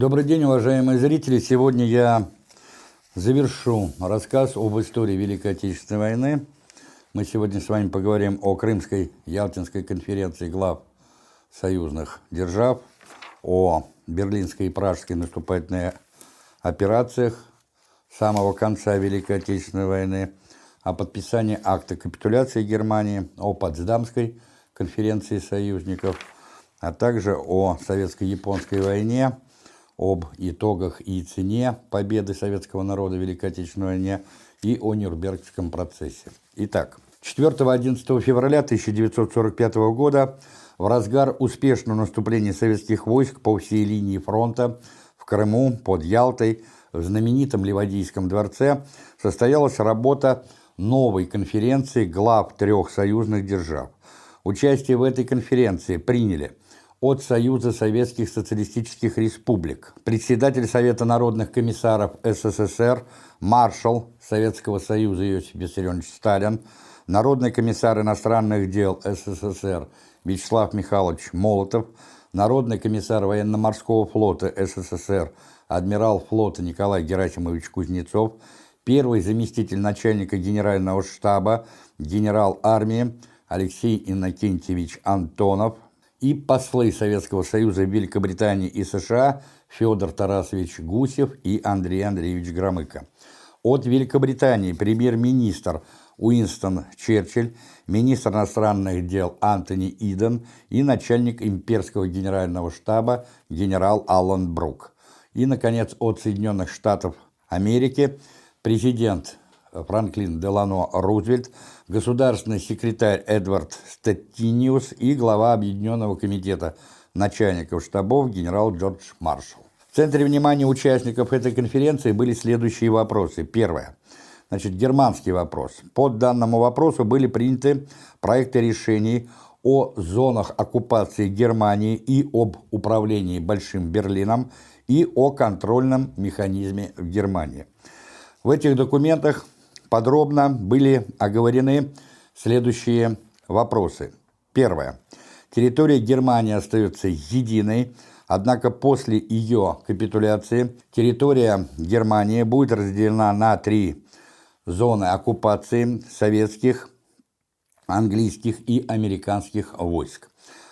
Добрый день, уважаемые зрители. Сегодня я завершу рассказ об истории Великой Отечественной войны. Мы сегодня с вами поговорим о Крымской Ялтинской конференции глав союзных держав, о Берлинской и Пражской наступательных операциях самого конца Великой Отечественной войны, о подписании акта капитуляции Германии, о Потсдамской конференции союзников, а также о советско-японской войне, об итогах и цене победы советского народа в Великой Отечественной войне и о Нюрнбергском процессе. Итак, 4-11 февраля 1945 года в разгар успешного наступления советских войск по всей линии фронта в Крыму, под Ялтой, в знаменитом Ливадийском дворце состоялась работа новой конференции глав трех союзных держав. Участие в этой конференции приняли от Союза Советских Социалистических Республик, председатель Совета народных комиссаров СССР, маршал Советского Союза Иосиф Виссарионович Сталин, народный комиссар иностранных дел СССР Вячеслав Михайлович Молотов, народный комиссар военно-морского флота СССР адмирал флота Николай Герасимович Кузнецов, первый заместитель начальника генерального штаба, генерал армии Алексей Иннокентьевич Антонов и послы Советского Союза Великобритании и США Федор Тарасович Гусев и Андрей Андреевич Громыко. От Великобритании премьер-министр Уинстон Черчилль, министр иностранных дел Антони Иден и начальник имперского генерального штаба генерал Аллан Брук. И, наконец, от Соединенных Штатов Америки президент Франклин Делано Рузвельт, государственный секретарь Эдвард Стеттиниус и глава Объединенного комитета начальников штабов генерал Джордж Маршалл. В центре внимания участников этой конференции были следующие вопросы. Первое. Значит, германский вопрос. По данному вопросу были приняты проекты решений о зонах оккупации Германии и об управлении Большим Берлином и о контрольном механизме в Германии. В этих документах подробно были оговорены следующие вопросы. Первое. Территория Германии остается единой, однако после ее капитуляции территория Германии будет разделена на три зоны оккупации советских, английских и американских войск.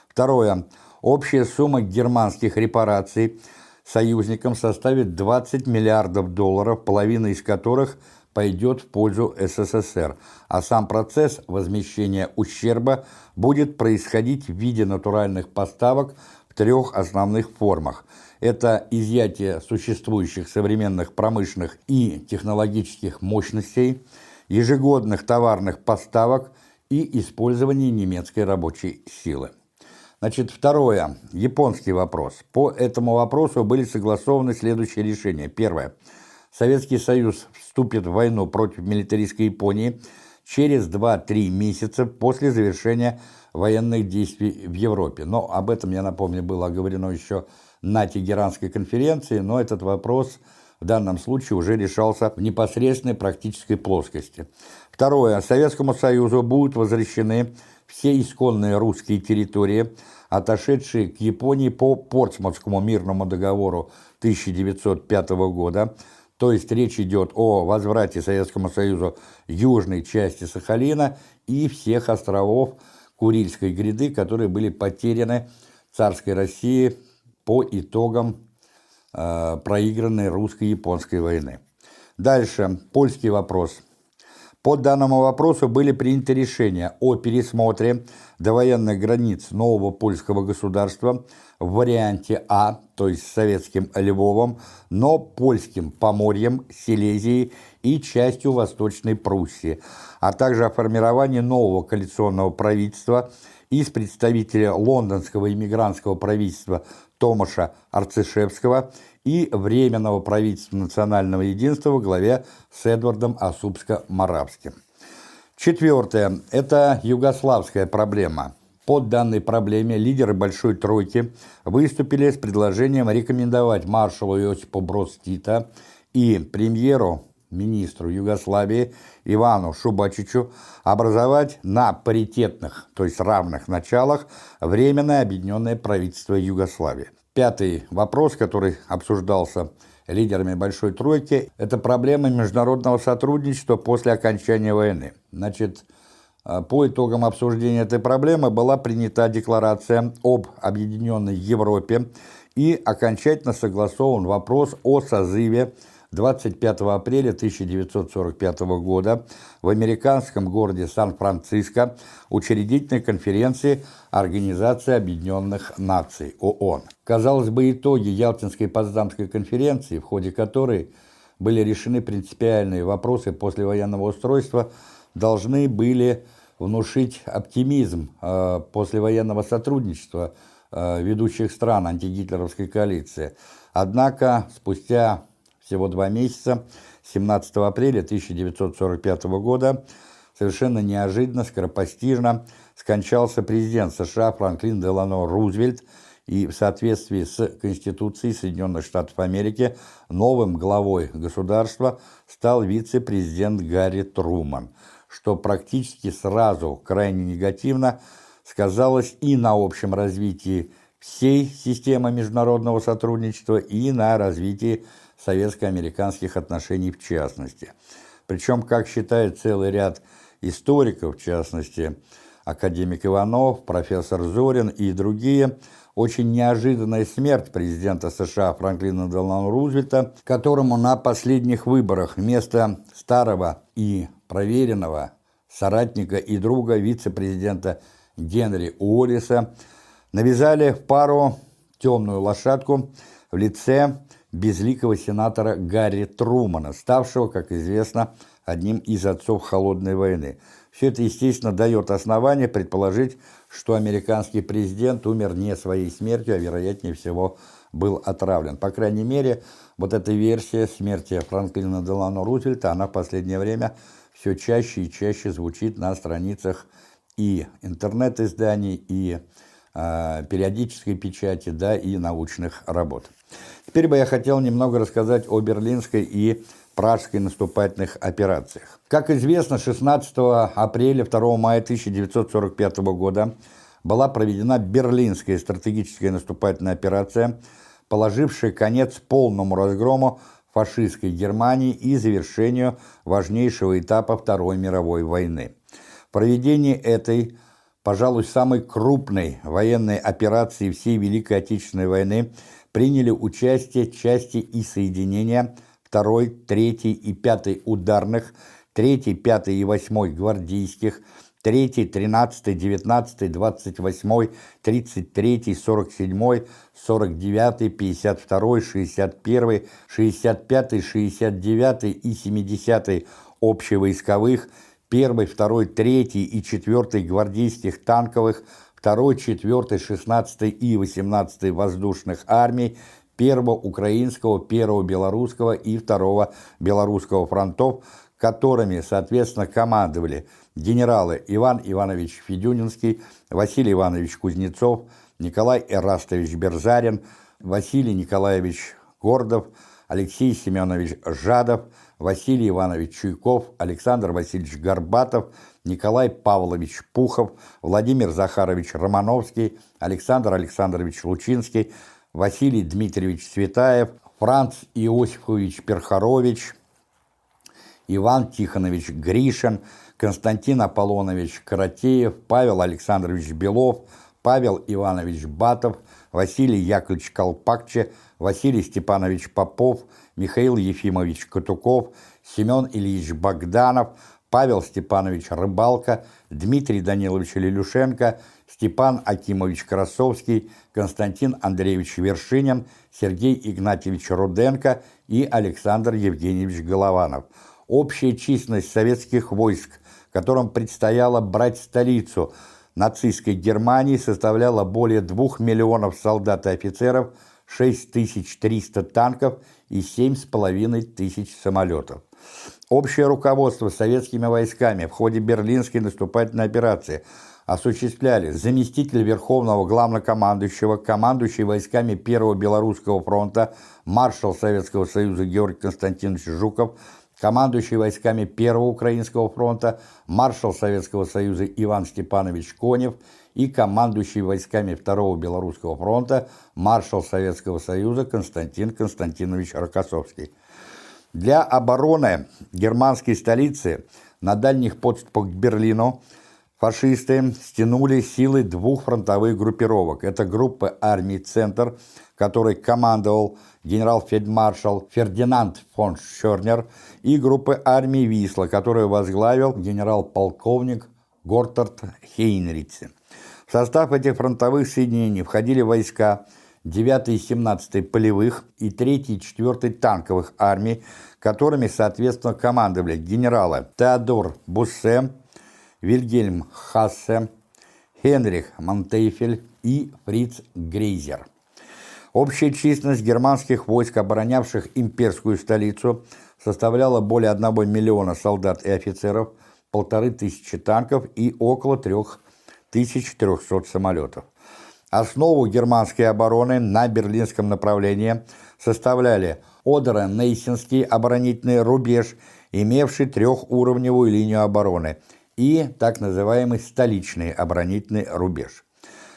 Второе. Общая сумма германских репараций союзникам составит 20 миллиардов долларов, половина из которых – пойдет в пользу СССР, а сам процесс возмещения ущерба будет происходить в виде натуральных поставок в трех основных формах. Это изъятие существующих современных промышленных и технологических мощностей, ежегодных товарных поставок и использование немецкой рабочей силы. Значит, второе, японский вопрос. По этому вопросу были согласованы следующие решения. Первое. Советский Союз вступит в войну против милитаристской Японии через 2-3 месяца после завершения военных действий в Европе. Но об этом, я напомню, было оговорено еще на Тегеранской конференции, но этот вопрос в данном случае уже решался в непосредственной практической плоскости. Второе. Советскому Союзу будут возвращены все исконные русские территории, отошедшие к Японии по Портсмутскому мирному договору 1905 года, то есть речь идет о возврате Советскому Союзу южной части Сахалина и всех островов Курильской гряды, которые были потеряны царской России по итогам э, проигранной русско-японской войны. Дальше, польский вопрос. По данному вопросу были приняты решения о пересмотре довоенных границ нового польского государства в варианте А, то есть советским Львовом, но польским Поморьем, Силезией и частью Восточной Пруссии, а также о формировании нового коалиционного правительства из представителя лондонского иммигрантского правительства Томаша Арцишевского и Временного правительства национального единства во главе с Эдвардом Осупско-Моравским. Четвертое – это югославская проблема. Под данной проблеме лидеры Большой Тройки выступили с предложением рекомендовать маршалу Иосипу Брос Тита и премьеру, министру Югославии Ивану Шубачичу образовать на паритетных, то есть равных началах, Временное объединенное правительство Югославии. Пятый вопрос, который обсуждался лидерами Большой Тройки, это проблема международного сотрудничества после окончания войны. Значит, э, по итогам обсуждения этой проблемы была принята декларация об Объединенной Европе и окончательно согласован вопрос о созыве 25 апреля 1945 года в американском городе Сан-Франциско учредительной конференции Организации Объединенных Наций ООН. Казалось бы, итоги Ялтинской Потсдамской конференции, в ходе которой были решены принципиальные вопросы послевоенного устройства, должны были внушить оптимизм э, послевоенного сотрудничества э, ведущих стран антигитлеровской коалиции. Однако спустя всего два месяца, 17 апреля 1945 года, совершенно неожиданно, скоропостижно скончался президент США Франклин Делано Рузвельт, и в соответствии с Конституцией Соединенных Штатов Америки новым главой государства стал вице-президент Гарри Труман, что практически сразу крайне негативно сказалось и на общем развитии всей системы международного сотрудничества, и на развитии советско-американских отношений в частности. Причем, как считает целый ряд историков, в частности, академик Иванов, профессор Зорин и другие, очень неожиданная смерть президента США Франклина Делану Рузвельта, которому на последних выборах вместо старого и проверенного соратника и друга вице-президента Генри Уоллиса навязали в пару темную лошадку в лице безликого сенатора Гарри Трумана, ставшего, как известно, одним из отцов Холодной войны. Все это, естественно, дает основание предположить, что американский президент умер не своей смертью, а, вероятнее всего, был отравлен. По крайней мере, вот эта версия смерти Франклина Делано Рузвельта, она в последнее время все чаще и чаще звучит на страницах и интернет-изданий, и э, периодической печати, да, и научных работ. Теперь бы я хотел немного рассказать о берлинской и пражской наступательных операциях. Как известно, 16 апреля 2 мая 1945 года была проведена Берлинская стратегическая наступательная операция, положившая конец полному разгрому фашистской Германии и завершению важнейшего этапа Второй мировой войны. В проведении этой, пожалуй, самой крупной военной операции всей Великой Отечественной войны – приняли участие части и соединения 2, 3 и 5 ударных, 3, 5 и 8 гвардейских, 3, 13, 19, 28, 33, 47, 49, 52, 61, 65, 69 и 70 общевойсковых, 1, 2, 3 и 4 гвардейских танковых, 2, 4, 16 и 18 воздушных армий, 1 украинского, 1 белорусского и 2 белорусского фронтов, которыми, соответственно, командовали генералы Иван Иванович Федюнинский, Василий Иванович Кузнецов, Николай Эрастович Берзарин, Василий Николаевич Гордов, Алексей Семенович Жадов, Василий Иванович Чуйков, Александр Васильевич Горбатов – Николай Павлович Пухов, Владимир Захарович Романовский, Александр Александрович Лучинский, Василий Дмитриевич Цветаев, Франц Иосифович Перхарович, Иван Тихонович Гришин, Константин Аполлонович Каратеев, Павел Александрович Белов, Павел Иванович Батов, Василий Яковлевич Колпакче, Василий Степанович Попов, Михаил Ефимович Катуков, Семен Ильич Богданов, Павел Степанович Рыбалка, Дмитрий Данилович Лилюшенко, Степан Акимович Красовский, Константин Андреевич Вершинин, Сергей Игнатьевич Руденко и Александр Евгеньевич Голованов. Общая численность советских войск, которым предстояло брать столицу нацистской Германии, составляла более 2 миллионов солдат и офицеров, 6300 танков и 7,5 тысяч самолетов. Общее руководство советскими войсками в ходе Берлинской наступательной операции осуществляли заместитель Верховного Главнокомандующего, командующий войсками Первого Белорусского фронта, маршал Советского Союза Георгий Константинович Жуков, командующий войсками Первого Украинского фронта, маршал Советского Союза Иван Степанович Конев и командующий войсками Второго Белорусского фронта, маршал Советского Союза Константин Константинович Рокоссовский. Для обороны германской столицы на дальних подступах к Берлину фашисты стянули силы двух фронтовых группировок. Это группа армий «Центр», которой командовал генерал-фельдмаршал Фердинанд фон Шернер, и группы армии «Висла», которую возглавил генерал-полковник Гортард Хейнрице. В состав этих фронтовых соединений входили войска 9 и 17 полевых и 3 и 4 танковых армий, которыми, соответственно, командовали генералы Теодор Буссе, Вильгельм Хассе, Хенрих Монтейфель и Фриц Грейзер. Общая численность германских войск, оборонявших имперскую столицу, составляла более 1 миллиона солдат и офицеров, полторы тысячи танков и около 3400 самолетов. Основу германской обороны на берлинском направлении составляли Одеро-Нейсинский оборонительный рубеж, имевший трехуровневую линию обороны, и так называемый столичный оборонительный рубеж.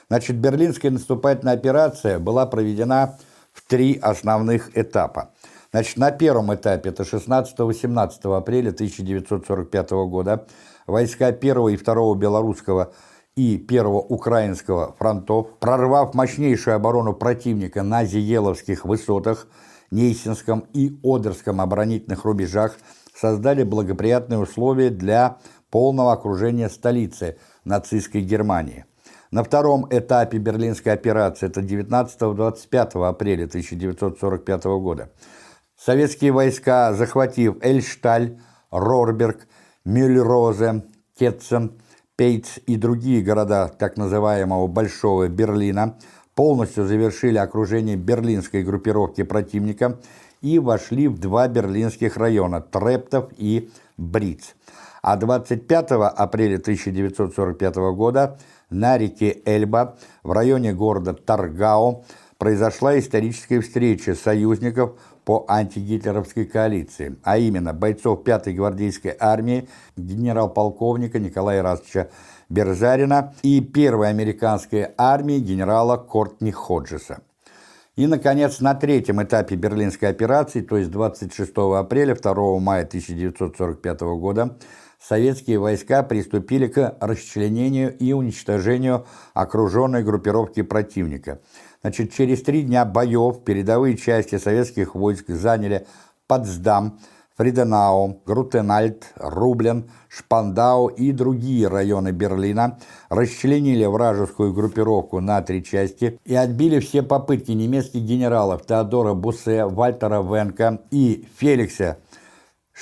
Значит, берлинская наступательная операция была проведена в три основных этапа. Значит, на первом этапе, это 16-18 апреля 1945 года, войска 1 и 2 Белорусского и 1 Украинского фронтов, прорвав мощнейшую оборону противника на Зиеловских высотах, Нейсинском и Одерском оборонительных рубежах, создали благоприятные условия для полного окружения столицы нацистской Германии. На втором этапе Берлинской операции, это 19-25 апреля 1945 года, советские войска, захватив Эльшталь, Рорберг, Мюльрозе, Кетцен, Пейц и другие города так называемого Большого Берлина, полностью завершили окружение берлинской группировки противника и вошли в два берлинских района – Трептов и Бриц. А 25 апреля 1945 года на реке Эльба в районе города Таргау произошла историческая встреча союзников по антигитлеровской коалиции, а именно бойцов 5-й гвардейской армии генерал-полковника Николая Расовича Берзарина и 1-й американской армии генерала Кортни Ходжеса. И, наконец, на третьем этапе Берлинской операции, то есть 26 апреля 2 мая 1945 года, советские войска приступили к расчленению и уничтожению окруженной группировки противника. Значит, через три дня боев передовые части советских войск заняли Потсдам, Фриденау, Грутенальд, Рублен, Шпандау и другие районы Берлина, расчленили вражескую группировку на три части и отбили все попытки немецких генералов Теодора Буссе, Вальтера Венка и Феликса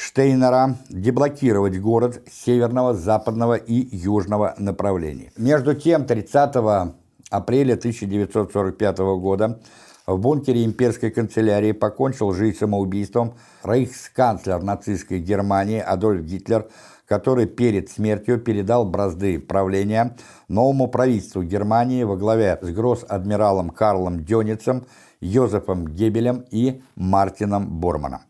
Штейнера деблокировать город северного, западного и южного направлений. Между тем, 30 апреля 1945 года в бункере имперской канцелярии покончил жизнь самоубийством рейхсканцлер нацистской Германии Адольф Гитлер, который перед смертью передал бразды правления новому правительству Германии во главе с гросс-адмиралом Карлом Дёницем, Йозефом Гебелем и Мартином Борманом.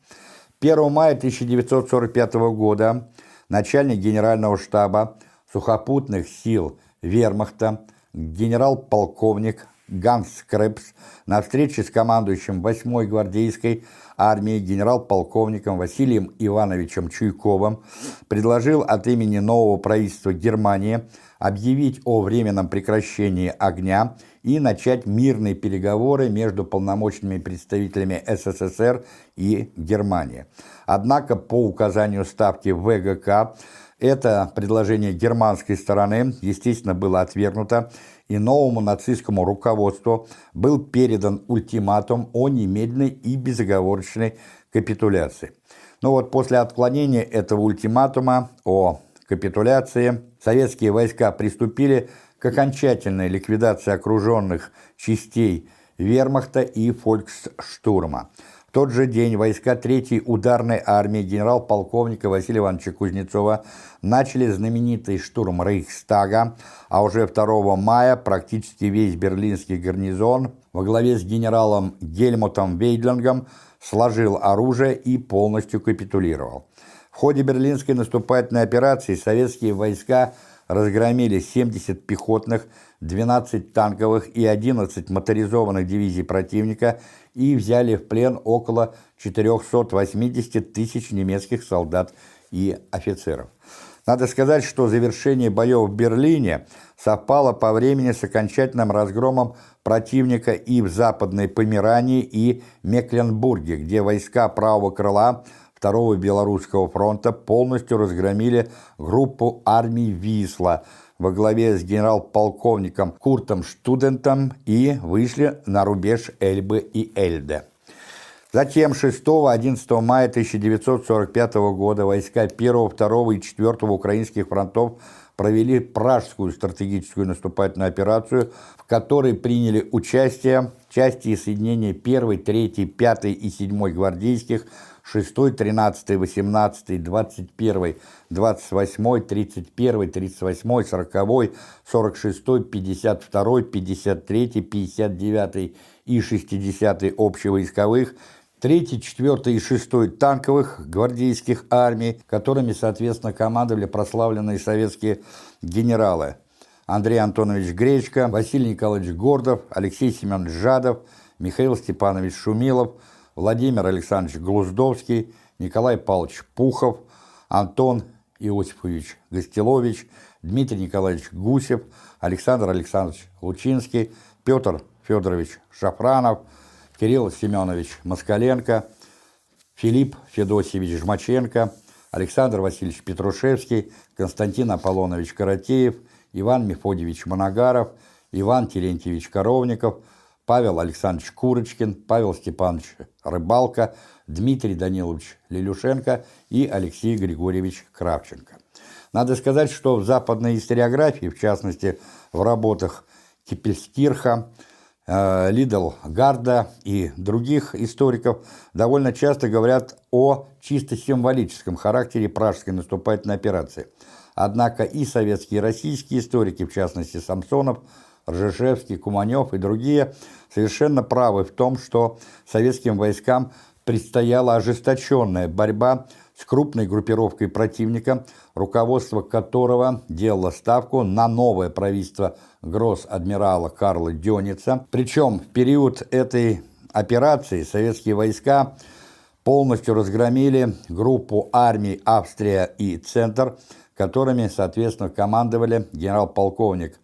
1 мая 1945 года начальник генерального штаба сухопутных сил Вермахта, генерал-полковник Ганс Крепс на встрече с командующим 8-й гвардейской армией генерал-полковником Василием Ивановичем Чуйковым предложил от имени нового правительства Германии объявить о временном прекращении огня и начать мирные переговоры между полномочными представителями СССР и Германии. Однако по указанию ставки ВГК это предложение германской стороны, естественно, было отвергнуто, и новому нацистскому руководству был передан ультиматум о немедленной и безоговорочной капитуляции. Но вот после отклонения этого ультиматума о капитуляции советские войска приступили окончательной ликвидации окруженных частей вермахта и фольксштурма. В тот же день войска 3-й ударной армии генерал-полковника Василия Ивановича Кузнецова начали знаменитый штурм Рейхстага, а уже 2 мая практически весь берлинский гарнизон во главе с генералом Гельмутом Вейдлингом сложил оружие и полностью капитулировал. В ходе берлинской наступательной операции советские войска разгромили 70 пехотных, 12 танковых и 11 моторизованных дивизий противника и взяли в плен около 480 тысяч немецких солдат и офицеров. Надо сказать, что завершение боев в Берлине совпало по времени с окончательным разгромом противника и в Западной Померании, и Мекленбурге, где войска правого крыла Второго Белорусского фронта полностью разгромили группу армий «Висла», во главе с генерал-полковником Куртом Штудентом и вышли на рубеж Эльбы и Эльде. Затем 6-11 мая 1945 года войска 1, 2 и 4 украинских фронтов провели Пражскую стратегическую наступательную операцию, в которой приняли участие части и соединения 1, 3, 5 и 7 гвардейских 6, 13, 18, 21, 28, 31, 38, 40, 46, 52, 53, 59 и 60 общевойсковых, 3, 4 и 6 танковых гвардейских армий, которыми, соответственно, командовали прославленные советские генералы. Андрей Антонович Гречко, Василий Николаевич Гордов, Алексей Семенович Жадов, Михаил Степанович Шумилов – Владимир Александрович Глуздовский, Николай Павлович Пухов, Антон Иосифович Гостелович, Дмитрий Николаевич Гусев, Александр Александрович Лучинский, Петр Федорович Шафранов, Кирилл Семенович Москаленко, Филипп Федосевич Жмаченко, Александр Васильевич Петрушевский, Константин Аполлонович Каратеев, Иван Мефодьевич Моногаров, Иван Терентьевич Коровников, Павел Александрович Курочкин, Павел Степанович Рыбалка, Дмитрий Данилович Лилюшенко и Алексей Григорьевич Кравченко. Надо сказать, что в западной историографии, в частности в работах Кипельскирха, э, Лидл Гарда и других историков довольно часто говорят о чисто символическом характере пражской наступательной операции. Однако и советские и российские историки, в частности Самсонов, Ржешевский, Куманев и другие совершенно правы в том, что советским войскам предстояла ожесточенная борьба с крупной группировкой противника, руководство которого делало ставку на новое правительство гросс-адмирала Карла Дёница. Причем в период этой операции советские войска полностью разгромили группу армий Австрия и Центр, которыми, соответственно, командовали генерал-полковник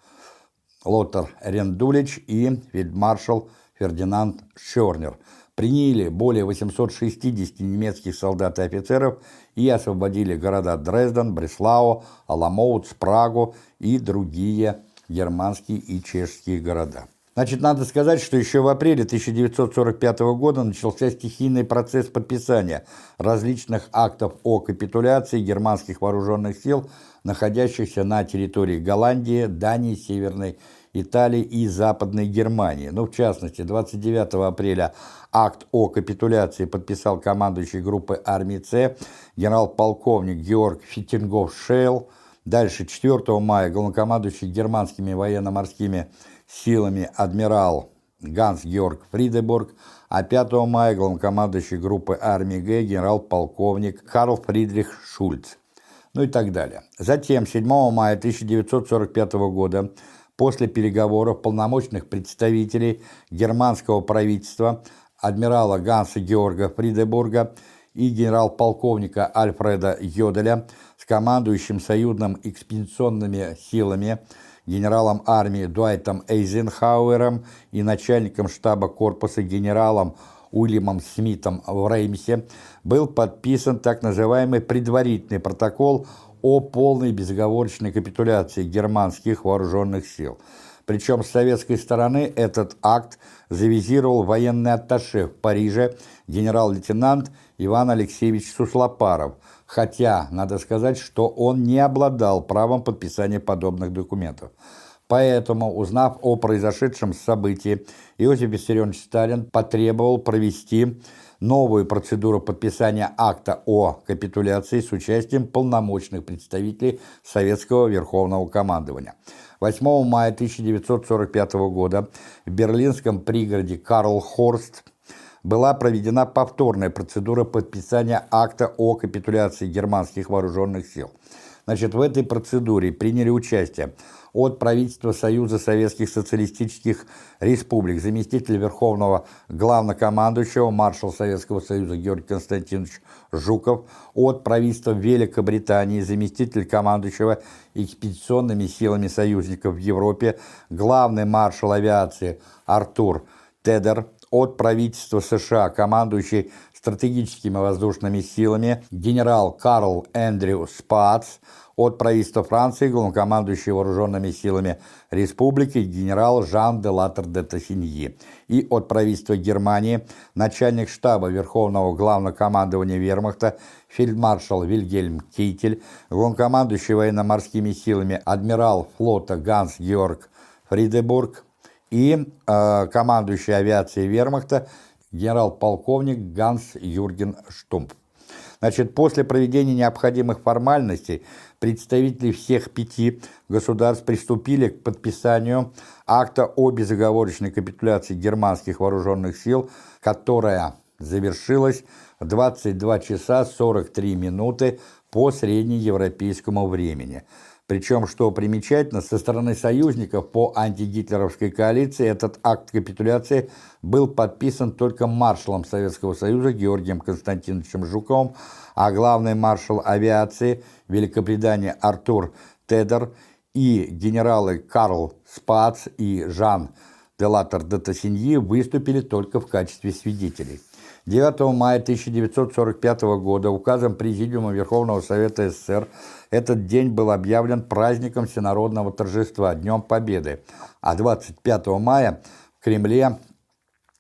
Лотар Рендулич и фельдмаршал Фердинанд Шернер приняли более 860 немецких солдат и офицеров и освободили города Дрезден, Бреслау, Аламоут, Прагу и другие германские и чешские города. Значит, надо сказать, что еще в апреле 1945 года начался стихийный процесс подписания различных актов о капитуляции германских вооруженных сил, находящихся на территории Голландии, Дании, Северной Италии и Западной Германии. Ну, в частности, 29 апреля акт о капитуляции подписал командующий группы армии С генерал-полковник Георг Фитингов-Шейл. Дальше, 4 мая, главнокомандующий германскими военно-морскими силами адмирал Ганс-Георг Фридебург, а 5 мая главнокомандующий группы армии Г генерал-полковник Карл Фридрих Шульц, ну и так далее. Затем, 7 мая 1945 года, после переговоров полномочных представителей германского правительства адмирала Ганса Георга Фридебурга и генерал-полковника Альфреда Йоделя с командующим союзным экспедиционными силами генералом армии Дуайтом Эйзенхауэром и начальником штаба корпуса генералом Уильямом Смитом в Реймсе был подписан так называемый предварительный протокол о полной безоговорочной капитуляции германских вооруженных сил. Причем с советской стороны этот акт завизировал военный атташе в Париже генерал-лейтенант Иван Алексеевич Суслопаров, хотя надо сказать, что он не обладал правом подписания подобных документов. Поэтому, узнав о произошедшем событии, Иосиф Виссарионович Сталин потребовал провести новую процедуру подписания акта о капитуляции с участием полномочных представителей Советского Верховного Командования. 8 мая 1945 года в берлинском пригороде Карлхорст была проведена повторная процедура подписания акта о капитуляции германских вооруженных сил. Значит, в этой процедуре приняли участие от правительства Союза Советских Социалистических Республик, заместитель Верховного Главнокомандующего, маршал Советского Союза Георгий Константинович Жуков, от правительства Великобритании, заместитель командующего экспедиционными силами союзников в Европе, главный маршал авиации Артур Тедер, от правительства США, командующий стратегическими воздушными силами, генерал Карл Эндрю Спац, от правительства Франции, главнокомандующий вооруженными силами республики генерал Жан де Латер де Тассиньи, и от правительства Германии начальник штаба Верховного Главнокомандования Вермахта фельдмаршал Вильгельм Кейтель, главнокомандующий военно-морскими силами адмирал флота Ганс Георг Фридебург и э, командующий авиацией Вермахта генерал-полковник Ганс Юрген Штумп. Значит, после проведения необходимых формальностей представители всех пяти государств приступили к подписанию акта о безоговорочной капитуляции германских вооруженных сил, которая завершилась в 22 часа 43 минуты по среднеевропейскому времени. Причем, что примечательно, со стороны союзников по антигитлеровской коалиции этот акт капитуляции был подписан только маршалом Советского Союза Георгием Константиновичем Жуковым, а главный маршал авиации Великобритании Артур Тедер и генералы Карл Спац и Жан Делатер де Тассиньи выступили только в качестве свидетелей. 9 мая 1945 года указом Президиума Верховного Совета СССР этот день был объявлен праздником всенародного торжества, Днем Победы, а 25 мая в Кремле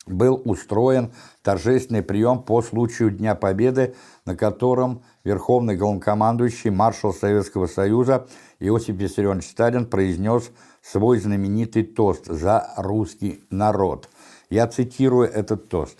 был устроен торжественный прием по случаю Дня Победы, на котором Верховный главнокомандующий маршал Советского Союза Иосиф Виссарионович Сталин произнес свой знаменитый тост «За русский народ». Я цитирую этот тост.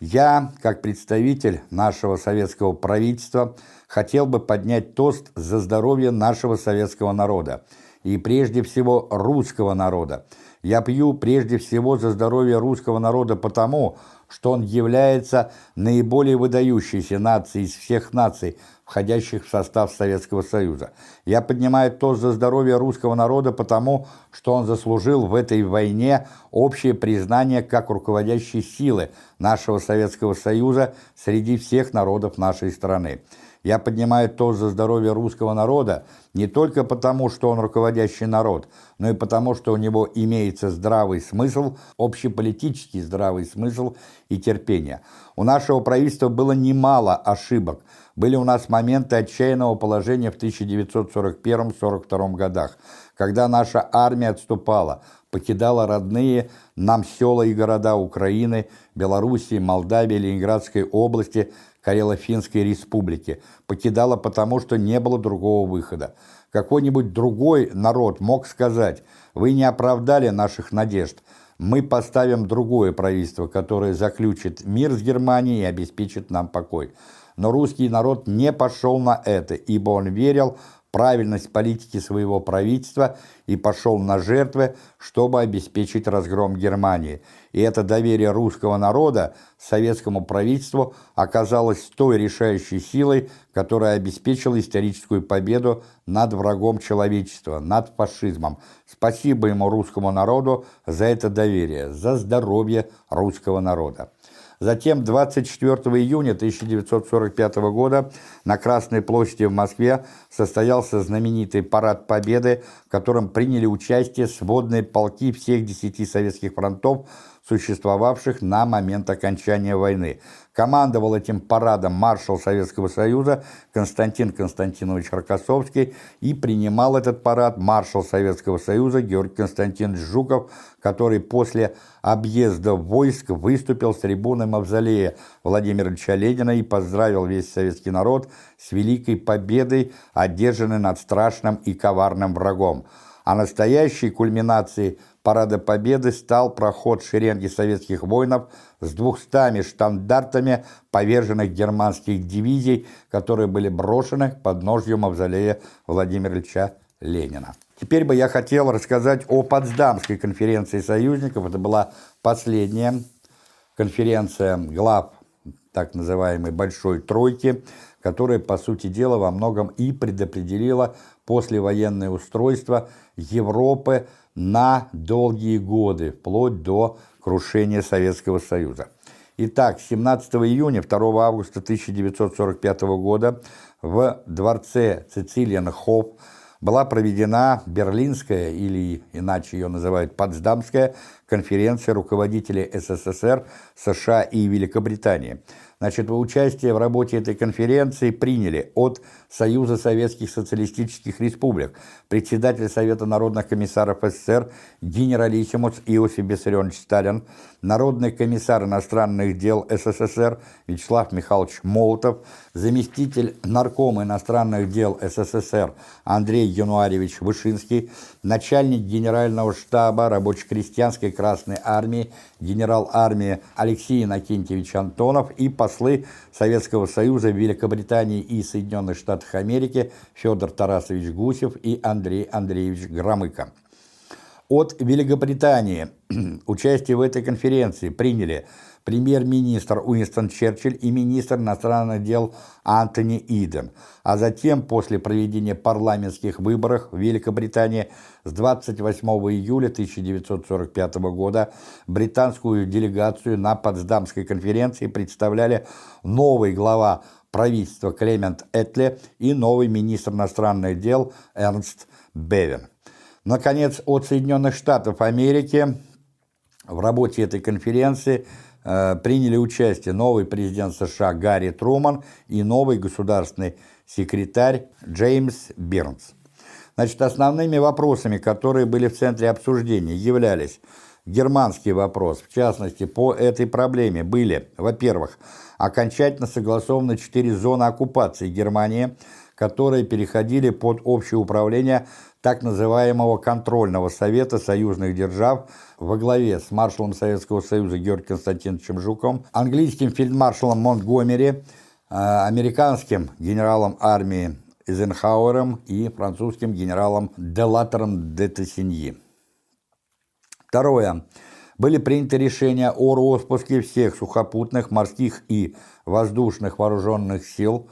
«Я, как представитель нашего советского правительства, хотел бы поднять тост за здоровье нашего советского народа и прежде всего русского народа. Я пью прежде всего за здоровье русского народа потому, что он является наиболее выдающейся нацией из всех наций, входящих в состав Советского Союза. Я поднимаю тост за здоровье русского народа потому, что он заслужил в этой войне общее признание как руководящей силы нашего Советского Союза среди всех народов нашей страны. Я поднимаю тост за здоровье русского народа не только потому, что он руководящий народ, но и потому, что у него имеется здравый смысл, общеполитический здравый смысл и терпение. У нашего правительства было немало ошибок. Были у нас моменты отчаянного положения в 1941-1942 годах, когда наша армия отступала, покидала родные нам села и города Украины, Белоруссии, Молдавии, Ленинградской области – Карело-Финской республики, покидала потому, что не было другого выхода. Какой-нибудь другой народ мог сказать, вы не оправдали наших надежд, мы поставим другое правительство, которое заключит мир с Германией и обеспечит нам покой. Но русский народ не пошел на это, ибо он верил правильность политики своего правительства и пошел на жертвы, чтобы обеспечить разгром Германии. И это доверие русского народа советскому правительству оказалось той решающей силой, которая обеспечила историческую победу над врагом человечества, над фашизмом. Спасибо ему русскому народу за это доверие, за здоровье русского народа. Затем 24 июня 1945 года на Красной площади в Москве состоялся знаменитый парад Победы, в котором приняли участие сводные полки всех десяти советских фронтов, существовавших на момент окончания войны. Командовал этим парадом маршал Советского Союза Константин Константинович Рокоссовский и принимал этот парад маршал Советского Союза Георгий Константинович Жуков, который после объезда войск выступил с трибуны Мавзолея Владимира Ильича Ленина и поздравил весь советский народ с великой победой, одержанной над страшным и коварным врагом. а настоящей кульминацией Парада Победы стал проход шеренги советских воинов с двухстами штандартами поверженных германских дивизий, которые были брошены под ножью мавзолея Владимира Ильича Ленина. Теперь бы я хотел рассказать о Потсдамской конференции союзников. Это была последняя конференция глав так называемой «Большой тройки», которая, по сути дела, во многом и предопределила послевоенное устройство Европы на долгие годы, вплоть до крушения Советского Союза. Итак, 17 июня 2 августа 1945 года в дворце Цицилиен-Хофф была проведена Берлинская, или иначе ее называют Потсдамская, конференция руководителей СССР, США и Великобритании – Значит, участие в работе этой конференции приняли от Союза Советских Социалистических Республик, председатель Совета народных комиссаров СССР генералиссимус Иосиф Виссарионович Сталин, народный комиссар иностранных дел СССР Вячеслав Михайлович Молотов, заместитель наркома иностранных дел СССР Андрей Януаревич Вышинский, начальник генерального штаба рабоче-крестьянской Красной Армии генерал армии Алексей Иннокентьевич Антонов и послы Советского Союза, Великобритании и Соединенных Штатах Америки Федор Тарасович Гусев и Андрей Андреевич Громыко. От Великобритании участие в этой конференции приняли премьер-министр Уинстон Черчилль и министр иностранных дел Антони Иден, а затем, после проведения парламентских выборов в Великобритании с 28 июля 1945 года британскую делегацию на Потсдамской конференции представляли новый глава правительства Клемент Этли и новый министр иностранных дел Эрнст Бевин. Наконец, от Соединенных Штатов Америки в работе этой конференции – приняли участие новый президент США Гарри Труман и новый государственный секретарь Джеймс Бирнс. Значит, основными вопросами, которые были в центре обсуждения, являлись германский вопрос, в частности, по этой проблеме были, во-первых, окончательно согласованы четыре зоны оккупации Германии, которые переходили под общее управление так называемого контрольного совета союзных держав во главе с маршалом Советского Союза Георгием Константиновичем Жуком, английским фельдмаршалом Монтгомери, э, американским генералом армии Эйзенхауэром и французским генералом Делатером де Тессиньи. Второе. Были приняты решения о распуске всех сухопутных, морских и воздушных вооруженных сил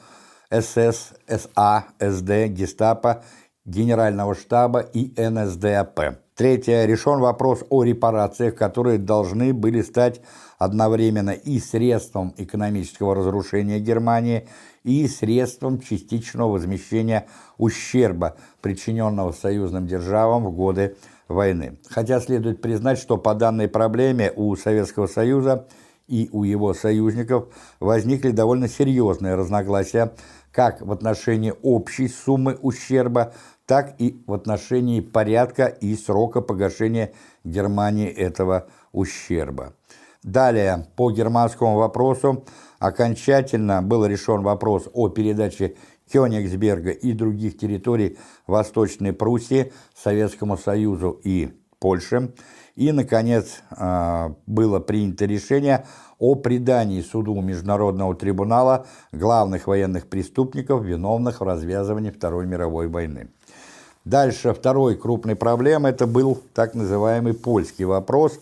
СС, СА, СД, Гестапо Генерального штаба и НСДАП. Третье. Решен вопрос о репарациях, которые должны были стать одновременно и средством экономического разрушения Германии, и средством частичного возмещения ущерба, причиненного союзным державам в годы войны. Хотя следует признать, что по данной проблеме у Советского Союза и у его союзников возникли довольно серьезные разногласия как в отношении общей суммы ущерба, так и в отношении порядка и срока погашения Германии этого ущерба. Далее, по германскому вопросу окончательно был решен вопрос о передаче Кёнигсберга и других территорий Восточной Пруссии Советскому Союзу и Польше. И, наконец, а, было принято решение о предании суду Международного трибунала главных военных преступников, виновных в развязывании Второй мировой войны. Дальше второй крупной проблемой это был так называемый польский вопрос.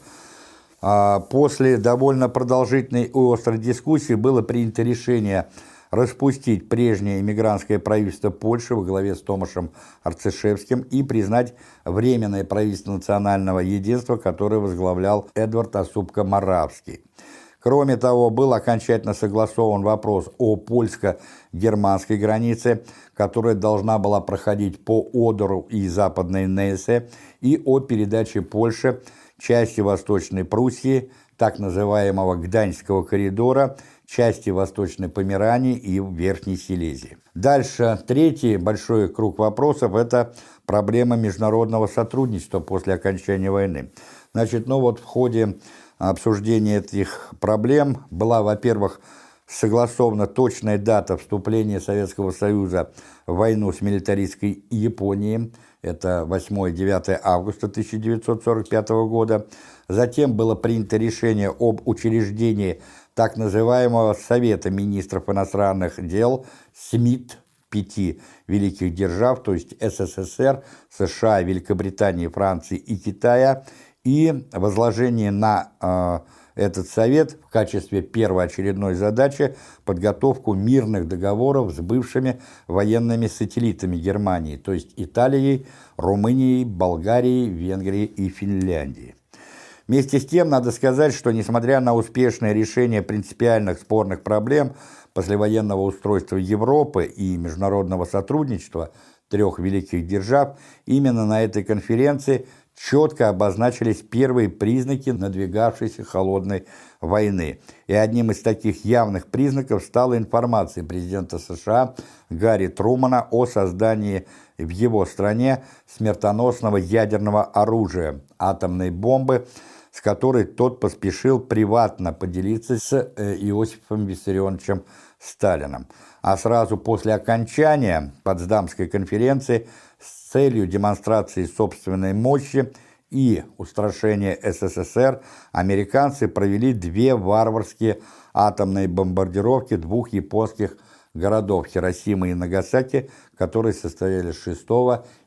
А, после довольно продолжительной и острой дискуссии было принято решение распустить прежнее эмигрантское правительство Польши во главе с Томашем Арцишевским и признать Временное правительство национального единства, которое возглавлял Эдвард Осупко-Моравский. Кроме того, был окончательно согласован вопрос о польско-германской границе, которая должна была проходить по Одеру и Западной Нессе, и о передаче Польши части Восточной Пруссии, так называемого Гданьского коридора, части Восточной Померании и Верхней Силезии. Дальше, третий большой круг вопросов – это проблема международного сотрудничества после окончания войны. Значит, ну вот в ходе обсуждения этих проблем была, во-первых, согласована точная дата вступления Советского Союза в войну с милитаристской Японией. это 8-9 августа 1945 года. Затем было принято решение об учреждении так называемого Совета министров иностранных дел СМИТ пяти великих держав, то есть СССР, США, Великобритании, Франции и Китая, и возложение на э, этот совет в качестве первоочередной задачи подготовку мирных договоров с бывшими военными сателлитами Германии, то есть Италией, Румынией, Болгарией, Венгрией и Финляндией. Вместе с тем, надо сказать, что несмотря на успешное решение принципиальных спорных проблем послевоенного устройства Европы и международного сотрудничества трех великих держав, именно на этой конференции – четко обозначились первые признаки надвигавшейся холодной войны. И одним из таких явных признаков стала информация президента США Гарри Трумана о создании в его стране смертоносного ядерного оружия, атомной бомбы, с которой тот поспешил приватно поделиться с э, Иосифом Виссарионовичем Сталином. А сразу после окончания Потсдамской конференции – целью демонстрации собственной мощи и устрашения СССР американцы провели две варварские атомные бомбардировки двух японских городов Хиросимы и Нагасаки, которые состоялись 6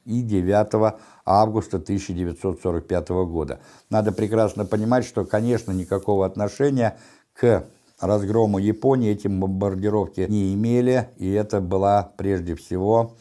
и 9 августа 1945 года. Надо прекрасно понимать, что, конечно, никакого отношения к разгрому Японии эти бомбардировки не имели, и это была прежде всего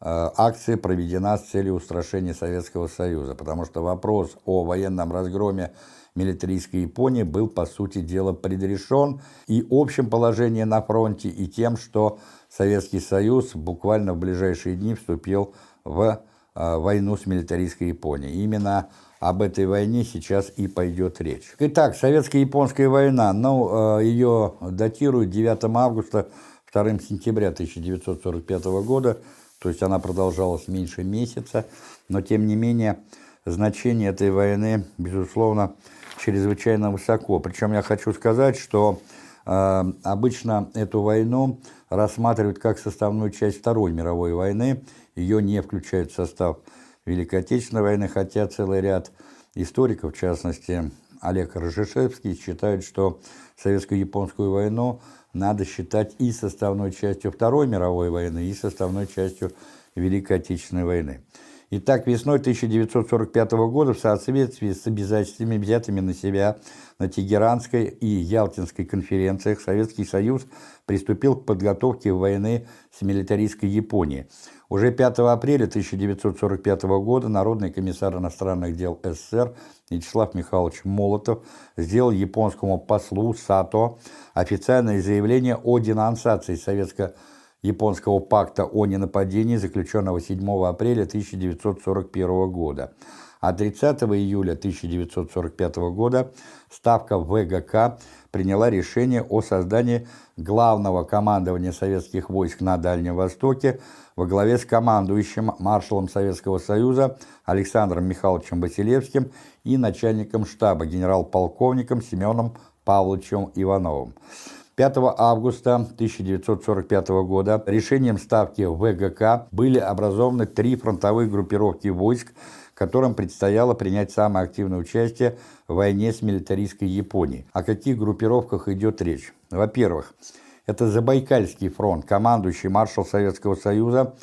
акция проведена с целью устрашения Советского Союза, потому что вопрос о военном разгроме милитаристской Японии был, по сути дела, предрешен и общим положением на фронте, и тем, что Советский Союз буквально в ближайшие дни вступил в э, войну с милитаристской Японией. Именно об этой войне сейчас и пойдет речь. Итак, Советско-японская война, ну, э, ее датируют 9 августа, 2 сентября 1945 года, то есть она продолжалась меньше месяца, но тем не менее значение этой войны, безусловно, чрезвычайно высоко. Причем я хочу сказать, что э, обычно эту войну рассматривают как составную часть Второй мировой войны, ее не включают в состав Великой Отечественной войны, хотя целый ряд историков, в частности Олег Рожешевский, считают, что советско-японскую войну надо считать и составной частью Второй мировой войны, и составной частью Великой Отечественной войны. Итак, весной 1945 года в соответствии с обязательствами, взятыми на себя на Тегеранской и Ялтинской конференциях, Советский Союз приступил к подготовке войны с милитаристской Японией. Уже 5 апреля 1945 года Народный комиссар иностранных дел СССР Вячеслав Михайлович Молотов сделал японскому послу Сато официальное заявление о денонсации Советско-японского пакта о ненападении, заключенного 7 апреля 1941 года. А 30 июля 1945 года Ставка ВГК приняла решение о создании главного командования советских войск на Дальнем Востоке во главе с командующим маршалом Советского Союза Александром Михайловичем Василевским и начальником штаба генерал-полковником Семеном Павловичем Ивановым. 5 августа 1945 года решением Ставки ВГК были образованы три фронтовых группировки войск, которым предстояло принять самое активное участие в войне с милитаристской Японией. О каких группировках идет речь? Во-первых, это Забайкальский фронт, командующий маршал Советского Союза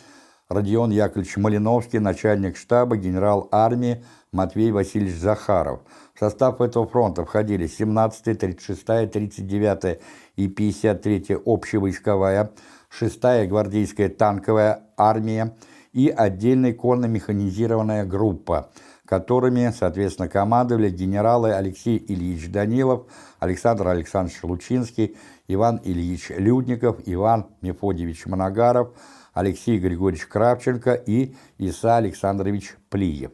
Родион Яковлевич Малиновский, начальник штаба, генерал армии Матвей Васильевич Захаров. В состав этого фронта входили 17-я, 36-я, 39-я и 53-я общевойсковая, 6-я гвардейская танковая армия и отдельная конно-механизированная группа, которыми, соответственно, командовали генералы Алексей Ильич Данилов, Александр Александрович Лучинский, Иван Ильич Людников, Иван Мефодьевич Моногаров, Алексей Григорьевич Кравченко и Иса Александрович Плиев.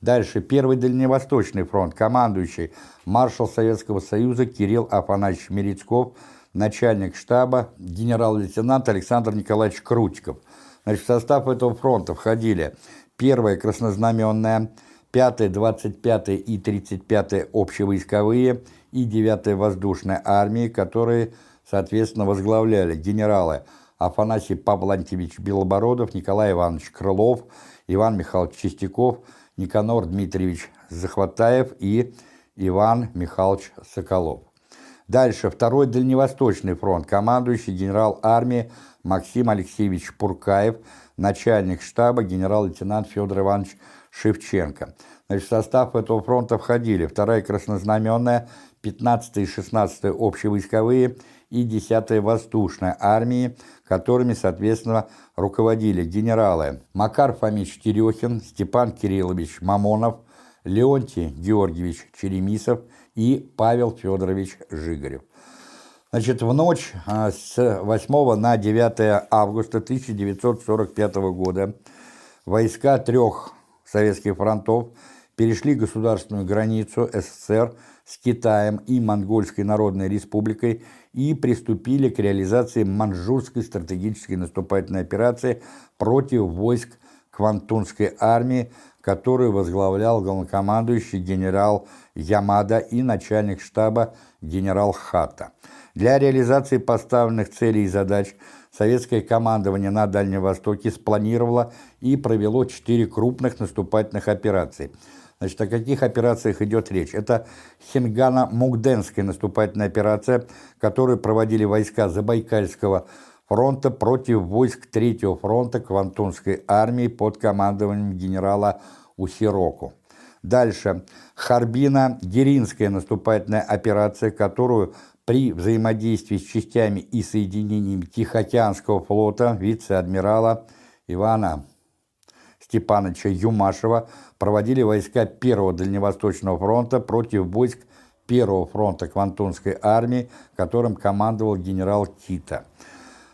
Дальше Первый Дальневосточный фронт, командующий маршал Советского Союза Кирилл Афанасьевич Мерецков, начальник штаба генерал-лейтенант Александр Николаевич Крутиков. Значит, в состав этого фронта входили 1-я краснознаменная, 5-я, 25-я и 35-я общевойсковые и 9-я воздушная армии, которые соответственно, возглавляли генералы Афанасий Павлантьевич Белобородов, Николай Иванович Крылов, Иван Михайлович Чистяков, Никанор Дмитриевич Захватаев и Иван Михайлович Соколов. Дальше Второй Дальневосточный фронт, командующий генерал армии Максим Алексеевич Пуркаев, начальник штаба генерал-лейтенант Федор Иванович Шевченко. Значит, в состав этого фронта входили 2-я краснознаменная, 15-я и 16-я общевойсковые и 10-я воздушная армии, которыми, соответственно, руководили генералы Макар Фомич Терехин, Степан Кириллович Мамонов, Леонтий Георгиевич Черемисов и Павел Федорович Жигарев. Значит, в ночь а, с 8 на 9 августа 1945 года войска трех советских фронтов перешли государственную границу СССР с Китаем и Монгольской Народной Республикой и приступили к реализации маньчжурской стратегической наступательной операции против войск Квантунской армии, которую возглавлял главнокомандующий генерал Ямада и начальник штаба генерал Хата. Для реализации поставленных целей и задач советское командование на Дальнем Востоке спланировало и провело четыре крупных наступательных операции – Значит, о каких операциях идет речь? Это Хингана-Мугденская наступательная операция, которую проводили войска Забайкальского фронта против войск Третьего фронта Квантунской армии под командованием генерала Усироку. Дальше. Харбина-Геринская наступательная операция, которую при взаимодействии с частями и соединениями Тихоокеанского флота вице-адмирала Ивана Степановича Юмашева проводили войска Первого Дальневосточного фронта против войск Первого фронта Квантунской армии, которым командовал генерал Тита.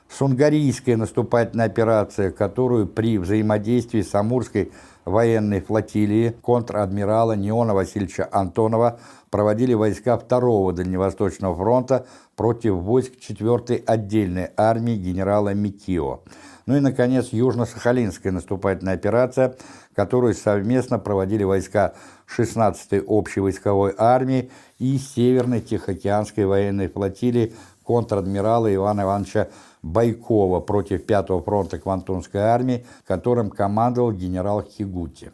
Сунгарийская наступательная операция, которую при взаимодействии с Амурской военной флотилии контр-адмирала Неона Васильевича Антонова проводили войска Второго Дальневосточного фронта против войск 4-й отдельной армии генерала Микио. Ну и, наконец, Южно-Сахалинская наступательная операция, которую совместно проводили войска 16-й общей войсковой армии и Северной Тихоокеанской военной флотилии контр-адмирала Ивана Ивановича Байкова против 5-го фронта Квантунской армии, которым командовал генерал Хигути.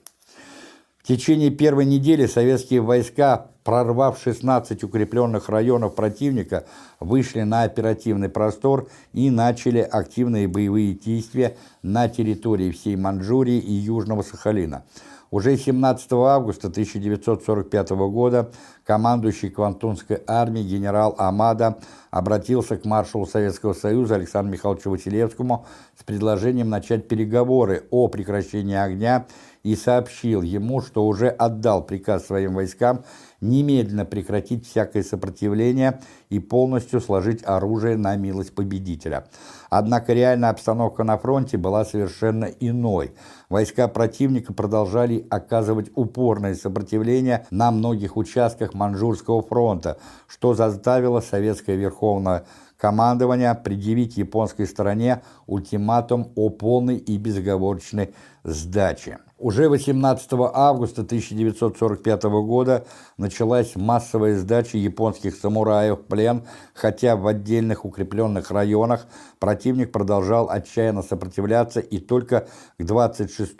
В течение первой недели советские войска, прорвав 16 укрепленных районов противника, вышли на оперативный простор и начали активные боевые действия на территории всей Манчжурии и Южного Сахалина. Уже 17 августа 1945 года командующий Квантунской армией генерал Амада обратился к маршалу Советского Союза Александру Михайловичу Василевскому с предложением начать переговоры о прекращении огня и сообщил ему, что уже отдал приказ своим войскам немедленно прекратить всякое сопротивление и полностью сложить оружие на милость победителя. Однако реальная обстановка на фронте была совершенно иной. Войска противника продолжали оказывать упорное сопротивление на многих участках Манчжурского фронта, что заставило советское верховное командование предъявить японской стороне ультиматум о полной и безоговорочной сдаче. Уже 18 августа 1945 года началась массовая сдача японских самураев в плен, хотя в отдельных укрепленных районах противник продолжал отчаянно сопротивляться и только к 26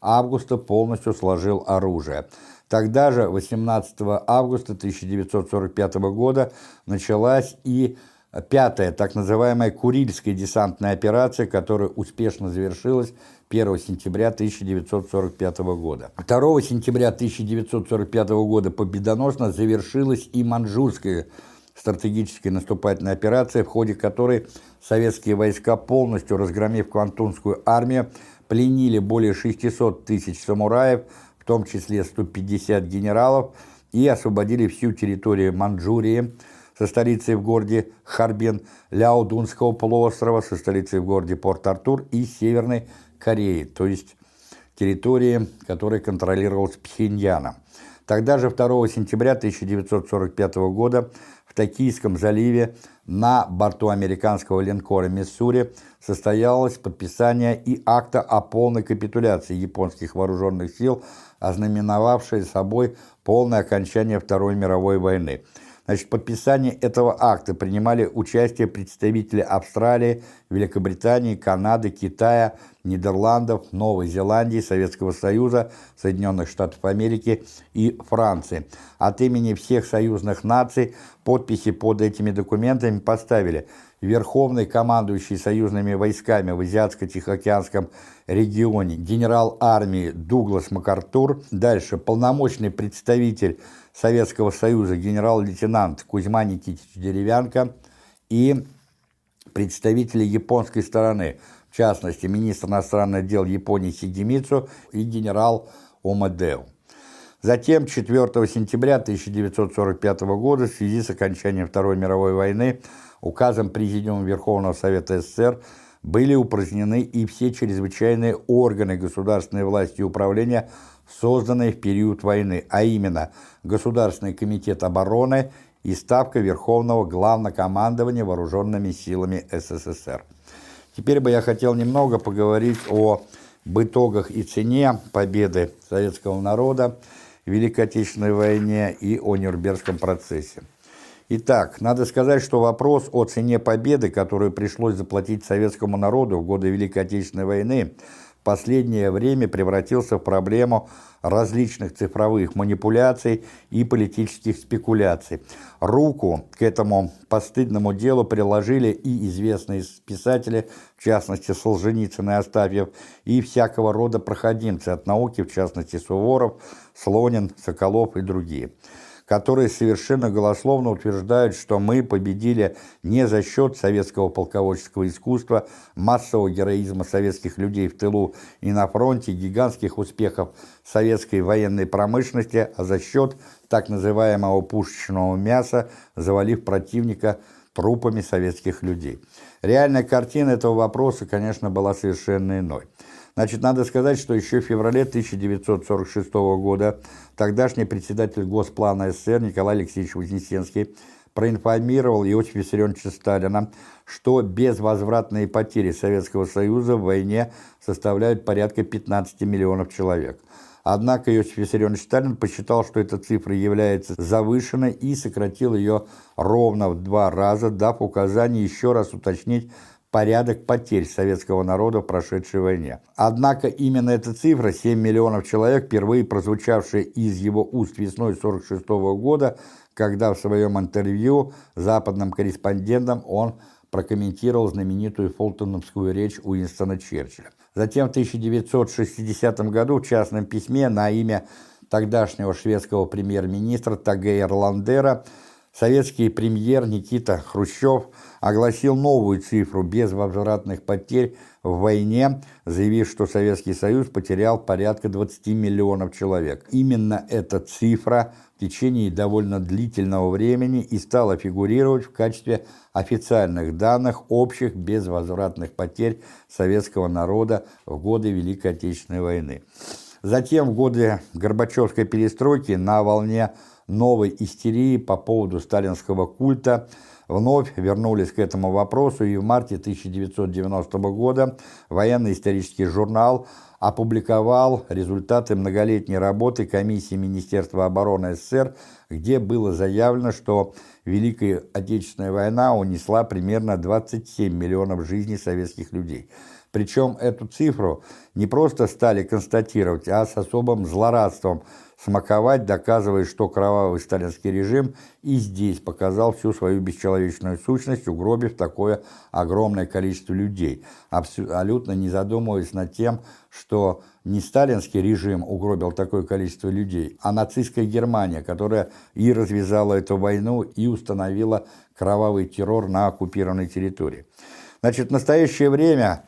августа полностью сложил оружие. Тогда же, 18 августа 1945 года, началась и пятая, так называемая Курильская десантная операция, которая успешно завершилась 1 сентября 1945 года. 2 сентября 1945 года победоносно завершилась и Манчжурская стратегическая наступательная операция, в ходе которой советские войска, полностью разгромив Квантунскую армию, пленили более 600 тысяч самураев, в том числе 150 генералов, и освободили всю территорию Манчжурии, со столицей в городе Харбин, Ляодунского полуострова со столицей в городе Порт-Артур и Северной Кореи, то есть территории, которая контролировалась Пхеньяном. Тогда же 2 сентября 1945 года в Токийском заливе на борту американского линкора «Миссури» состоялось подписание и акта о полной капитуляции японских вооруженных сил, ознаменовавшее собой полное окончание Второй мировой войны – Значит, в подписании этого акта принимали участие представители Австралии, Великобритании, Канады, Китая, Нидерландов, Новой Зеландии, Советского Союза, Соединенных Штатов Америки и Франции. От имени всех союзных наций подписи под этими документами поставили Верховный командующий союзными войсками в Азиатско-Тихоокеанском регионе генерал армии Дуглас МакАртур, дальше полномочный представитель Советского Союза генерал-лейтенант Кузьма Никитич Деревянко и представители японской стороны – в частности, министр иностранных дел Японии Сигемицу и генерал Омадео. Затем, 4 сентября 1945 года, в связи с окончанием Второй мировой войны, указом Президиума Верховного Совета СССР были упразднены и все чрезвычайные органы государственной власти и управления, созданные в период войны, а именно Государственный комитет обороны и Ставка Верховного Главнокомандования Вооруженными силами СССР. Теперь бы я хотел немного поговорить о итогах и цене победы советского народа в Великой Отечественной войне и о Нюрнбергском процессе. Итак, надо сказать, что вопрос о цене победы, которую пришлось заплатить советскому народу в годы Великой Отечественной войны, последнее время превратился в проблему различных цифровых манипуляций и политических спекуляций. Руку к этому постыдному делу приложили и известные писатели, в частности Солженицын и Остафьев, и всякого рода проходимцы от науки, в частности Суворов, Слонин, Соколов и другие которые совершенно голословно утверждают, что мы победили не за счет советского полководческого искусства, массового героизма советских людей в тылу и на фронте, гигантских успехов советской военной промышленности, а за счет так называемого пушечного мяса, завалив противника трупами советских людей. Реальная картина этого вопроса, конечно, была совершенно иной. Значит, надо сказать, что еще в феврале 1946 года тогдашний председатель Госплана СССР Николай Алексеевич Вознесенский проинформировал Иосифа Виссарионовича Сталина, что безвозвратные потери Советского Союза в войне составляют порядка 15 миллионов человек. Однако Иосиф Виссарионович Сталин посчитал, что эта цифра является завышенной и сократил ее ровно в два раза, дав указание еще раз уточнить порядок потерь советского народа в прошедшей войне. Однако именно эта цифра, 7 миллионов человек, впервые прозвучавшая из его уст весной 1946 года, когда в своем интервью западным корреспондентам он прокомментировал знаменитую фолтоновскую речь Уинстона Черчилля. Затем в 1960 году в частном письме на имя тогдашнего шведского премьер-министра Тагея Ландера советский премьер Никита Хрущев огласил новую цифру безвозвратных потерь в войне, заявив, что Советский Союз потерял порядка 20 миллионов человек. Именно эта цифра в течение довольно длительного времени и стала фигурировать в качестве официальных данных общих безвозвратных потерь советского народа в годы Великой Отечественной войны. Затем, в годы Горбачевской перестройки, на волне новой истерии по поводу сталинского культа вновь вернулись к этому вопросу, и в марте 1990 года военно-исторический журнал опубликовал результаты многолетней работы комиссии Министерства обороны СССР, где было заявлено, что Великая Отечественная война унесла примерно 27 миллионов жизней советских людей. Причем эту цифру не просто стали констатировать, а с особым злорадством – смаковать, доказывая, что кровавый сталинский режим и здесь показал всю свою бесчеловечную сущность, угробив такое огромное количество людей, абсолютно не задумываясь над тем, что не сталинский режим угробил такое количество людей, а нацистская Германия, которая и развязала эту войну, и установила кровавый террор на оккупированной территории. Значит, в настоящее время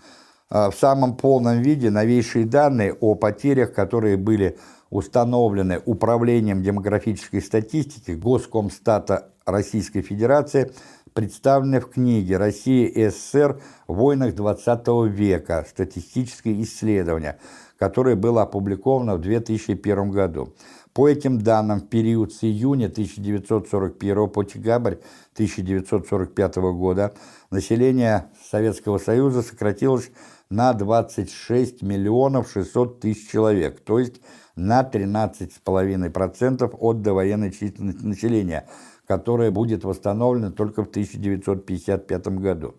в самом полном виде новейшие данные о потерях, которые были установлены Управлением демографической статистики Госкомстата Российской Федерации, представлены в книге «Россия и СССР в войнах XX века. Статистическое исследование», которое было опубликовано в 2001 году. По этим данным, в период с июня 1941 по декабрь 1945 года население Советского Союза сократилось на 26 миллионов 600 тысяч человек, то есть на 13,5% от довоенной численности населения, которая будет восстановлена только в 1955 году.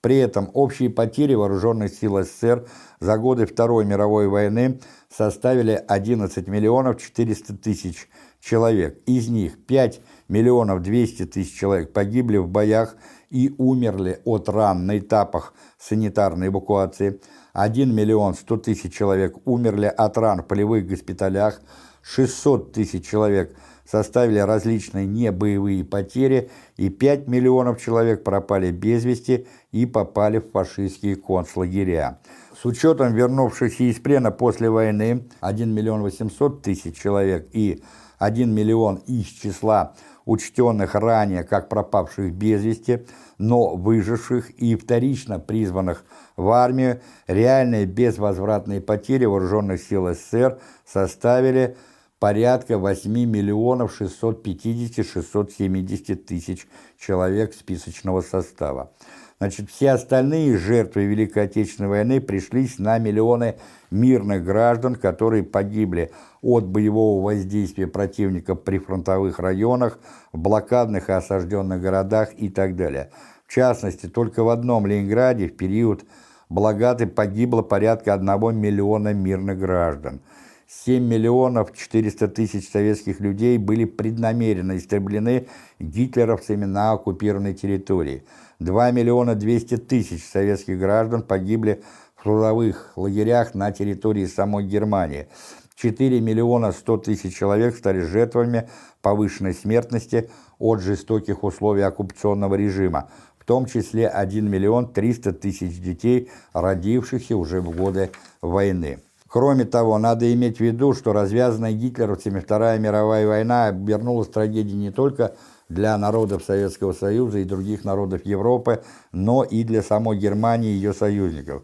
При этом общие потери вооруженных сил СССР за годы Второй мировой войны составили 11 миллионов 400 тысяч человек. Из них 5 миллионов 200 тысяч человек погибли в боях и умерли от ран на этапах санитарной эвакуации. 1 миллион 100 тысяч человек умерли от ран в полевых госпиталях. 600 тысяч человек составили различные небоевые потери, и 5 миллионов человек пропали без вести и попали в фашистские концлагеря. С учетом вернувшихся из плена после войны 1 миллион 800 тысяч человек и 1 миллион из числа учтенных ранее как пропавших без вести, но выживших и вторично призванных в армию, реальные безвозвратные потери вооруженных сил СССР составили порядка 8 миллионов 650-670 тысяч человек списочного состава. Значит, все остальные жертвы Великой Отечественной войны пришлись на миллионы мирных граждан, которые погибли от боевого воздействия противника в прифронтовых районах, в блокадных и осажденных городах и так далее. В частности, только в одном Ленинграде в период Благаты погибло порядка 1 миллиона мирных граждан. 7 миллионов 400 тысяч советских людей были преднамеренно истреблены гитлеровцами на оккупированной территории – 2 миллиона 200 тысяч советских граждан погибли в трудовых лагерях на территории самой Германии. 4 миллиона 100 тысяч человек стали жертвами повышенной смертности от жестоких условий оккупационного режима, в том числе 1 миллион 300 тысяч детей, родившихся уже в годы войны. Кроме того, надо иметь в виду, что развязанная гитлеровцами Вторая мировая война обернулась трагедией не только для народов Советского Союза и других народов Европы, но и для самой Германии и ее союзников.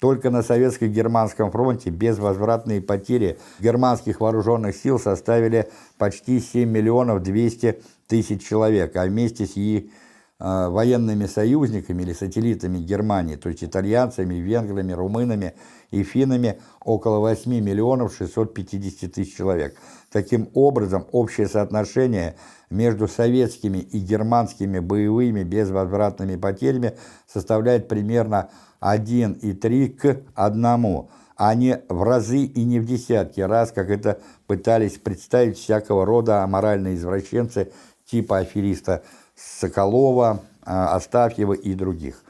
Только на советско-германском фронте безвозвратные потери германских вооруженных сил составили почти 7 миллионов 200 тысяч человек, а вместе с ее э, военными союзниками или сателлитами Германии, то есть итальянцами, венграми, румынами и финнами около 8 миллионов 650 тысяч человек. Таким образом, общее соотношение между советскими и германскими боевыми безвозвратными потерями составляет примерно 1,3 к 1, а не в разы и не в десятки раз, как это пытались представить всякого рода аморальные извращенцы типа афериста Соколова, а, Астафьева и других.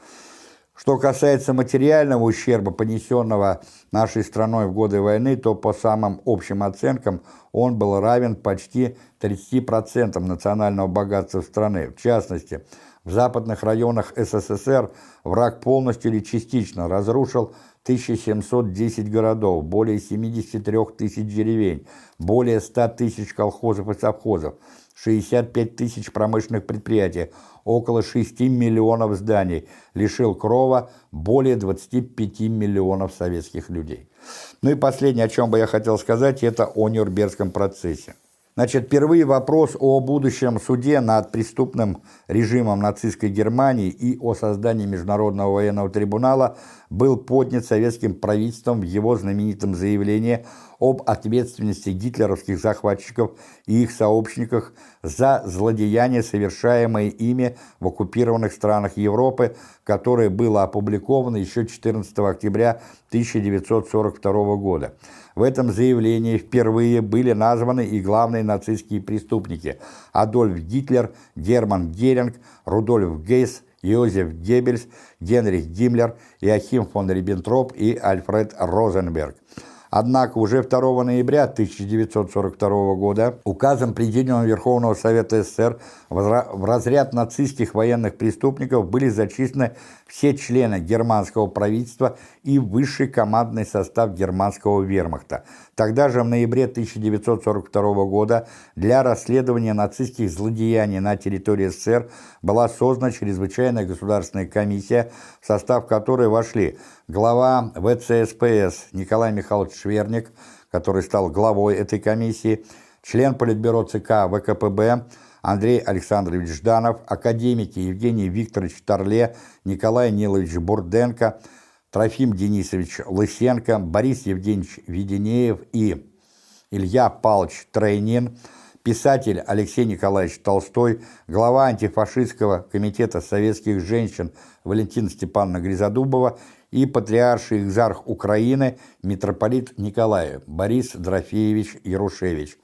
Что касается материального ущерба, понесенного нашей страной в годы войны, то по самым общим оценкам он был равен почти 30% национального богатства страны. В частности, в западных районах СССР враг полностью или частично разрушил 1710 городов, более 73 тысяч деревень, более 100 тысяч колхозов и совхозов, 65 тысяч промышленных предприятий, около 6 миллионов зданий, лишил крова более 25 миллионов советских людей. Ну и последнее, о чем бы я хотел сказать, это о Нюрнбергском процессе. Значит, впервые вопрос о будущем суде над преступным режимом нацистской Германии и о создании Международного военного трибунала был поднят советским правительством в его знаменитом заявлении об ответственности гитлеровских захватчиков и их сообщниках за злодеяния, совершаемые ими в оккупированных странах Европы, которое было опубликовано еще 14 октября 1942 года. В этом заявлении впервые были названы и главные нацистские преступники – Адольф Гитлер, Герман Геринг, Рудольф Гейс, Йозеф Геббельс, Генрих Гиммлер, Иохим фон Риббентроп и Альфред Розенберг. Однако уже 2 ноября 1942 года указом Президиума Верховного Совета СССР в разряд нацистских военных преступников были зачислены все члены германского правительства и высший командный состав германского вермахта. Тогда же, в ноябре 1942 года, для расследования нацистских злодеяний на территории СССР была создана чрезвычайная государственная комиссия, в состав которой вошли глава ВЦСПС Николай Михайлович Шверник, который стал главой этой комиссии, член Политбюро ЦК ВКПБ Андрей Александрович Жданов, академики Евгений Викторович Торле, Николай Нилович Бурденко, Трофим Денисович Лысенко, Борис Евгеньевич Веденеев и Илья Павлович Трейнин – писатель Алексей Николаевич Толстой, глава антифашистского комитета советских женщин Валентина Степановна Гризодубова и патриарший экзарх Украины митрополит Николай Борис Дрофеевич Ярушевич.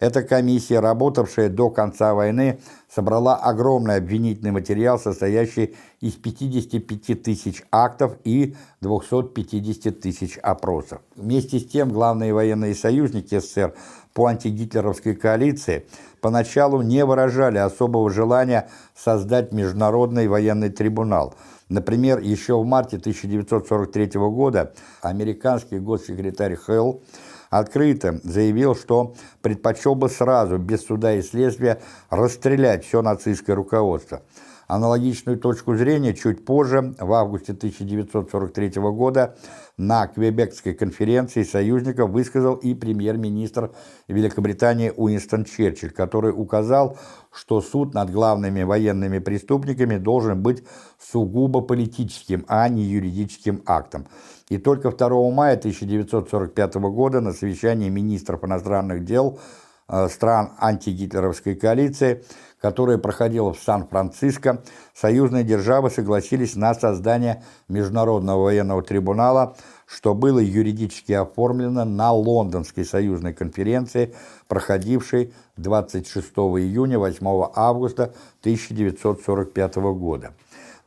Эта комиссия, работавшая до конца войны, собрала огромный обвинительный материал, состоящий из 55 тысяч актов и 250 тысяч опросов. Вместе с тем, главные военные союзники СССР по антигитлеровской коалиции поначалу не выражали особого желания создать международный военный трибунал – Например, еще в марте 1943 года американский госсекретарь Хелл открыто заявил, что предпочел бы сразу, без суда и следствия, расстрелять все нацистское руководство. Аналогичную точку зрения чуть позже, в августе 1943 года, на Квебекской конференции союзников высказал и премьер-министр Великобритании Уинстон Черчилль, который указал, что суд над главными военными преступниками должен быть сугубо политическим, а не юридическим актом. И только 2 мая 1945 года на совещании министров иностранных дел э, стран антигитлеровской коалиции – которое проходило в Сан-Франциско, союзные державы согласились на создание Международного военного трибунала, что было юридически оформлено на Лондонской союзной конференции, проходившей 26 июня 8 августа 1945 года.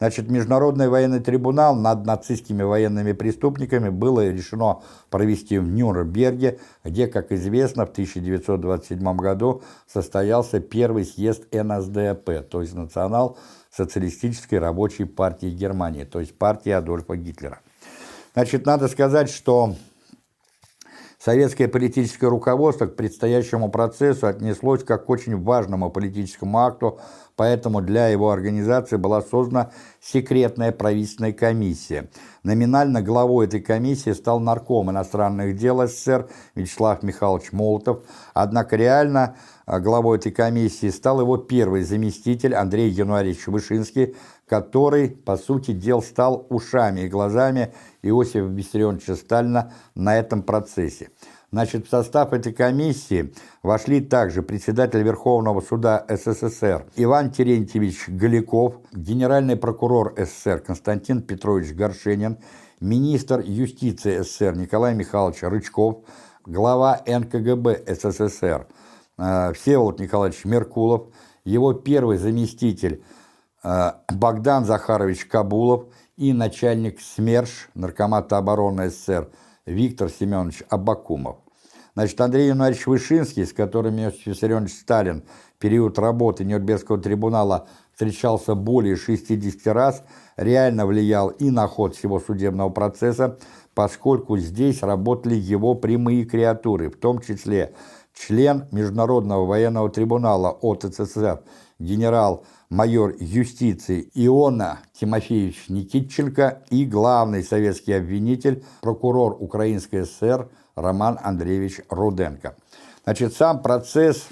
Значит, Международный военный трибунал над нацистскими военными преступниками было решено провести в Нюрнберге, где, как известно, в 1927 году состоялся первый съезд НСДАП, то есть Национал-социалистической рабочей партии Германии, то есть партии Адольфа Гитлера. Значит, надо сказать, что Советское политическое руководство к предстоящему процессу отнеслось как к очень важному политическому акту, поэтому для его организации была создана секретная правительственная комиссия. Номинально главой этой комиссии стал нарком иностранных дел СССР Вячеслав Михайлович Молотов, однако реально а, главой этой комиссии стал его первый заместитель Андрей Януарьевич Вышинский, который, по сути дел, стал ушами и глазами Иосифа Виссарионовича Сталина на этом процессе. Значит, в состав этой комиссии вошли также председатель Верховного суда СССР Иван Терентьевич Галиков, генеральный прокурор СССР Константин Петрович Горшенин, министр юстиции СССР Николай Михайлович Рычков, глава НКГБ СССР э, Всеволод Николаевич Меркулов, его первый заместитель э, Богдан Захарович Кабулов и начальник СМЕРШ, наркомата обороны СССР Виктор Семенович Абакумов. Значит, Андрей Януарьевич Вышинский, с которым Иосиф Виссарионович Сталин в период работы Нюрнбергского трибунала встречался более 60 раз, реально влиял и на ход всего судебного процесса, поскольку здесь работали его прямые креатуры, в том числе член Международного военного трибунала от СССР генерал-майор юстиции Иона Тимофеевич Никитченко и главный советский обвинитель, прокурор Украинской ССР Роман Андреевич Руденко. Значит, сам процесс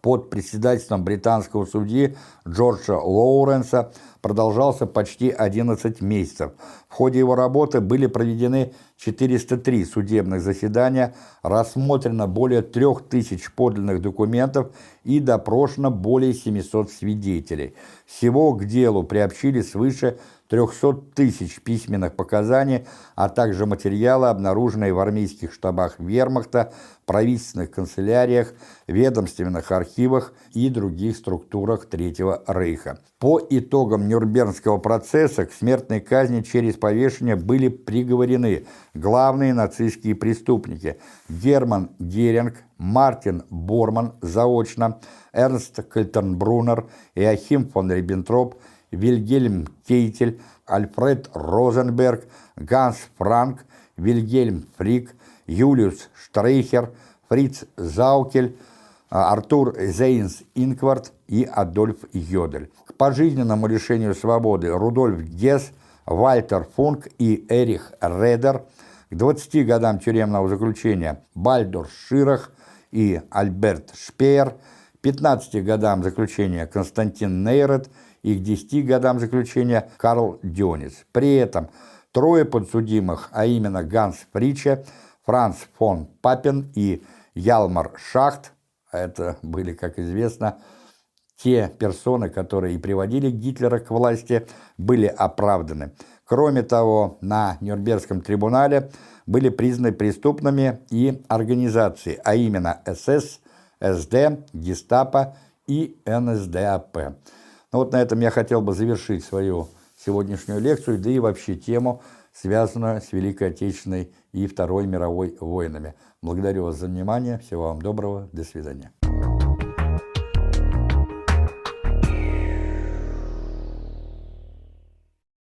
под председательством британского судьи Джорджа Лоуренса продолжался почти 11 месяцев. В ходе его работы были проведены 403 судебных заседания, рассмотрено более 3000 подлинных документов и допрошено более 700 свидетелей. Всего к делу приобщили свыше 300 тысяч письменных показаний, а также материалы, обнаруженные в армейских штабах вермахта, правительственных канцеляриях, ведомственных архивах и других структурах Третьего Рейха. По итогам Нюрнбергского процесса к смертной казни через повешение были приговорены главные нацистские преступники Герман Геринг, Мартин Борман заочно, Эрнст Кальтенбруннер, Иохим фон Риббентроп – Вильгельм Кейтель, Альфред Розенберг, Ганс Франк, Вильгельм Фрик, Юлиус Штрейхер, Фриц Заукель, а, Артур Зейнс Инкварт и Адольф Йодель. К пожизненному лишению свободы Рудольф Гесс, Вальтер Функ и Эрих Редер, к 20 годам тюремного заключения Бальдор Ширах и Альберт Шпеер, 15 годам заключения Константин Нейрет – и к 10 годам заключения Карл Дионис. При этом трое подсудимых, а именно Ганс Фриче, Франц фон Папен и Ялмар Шахт, а это были, как известно, те персоны, которые и приводили Гитлера к власти, были оправданы. Кроме того, на Нюрнбергском трибунале были признаны преступными и организации, а именно СС, СД, Гестапо и НСДАП. Ну вот на этом я хотел бы завершить свою сегодняшнюю лекцию, да и вообще тему, связанную с Великой Отечественной и Второй мировой войнами. Благодарю вас за внимание, всего вам доброго, до свидания.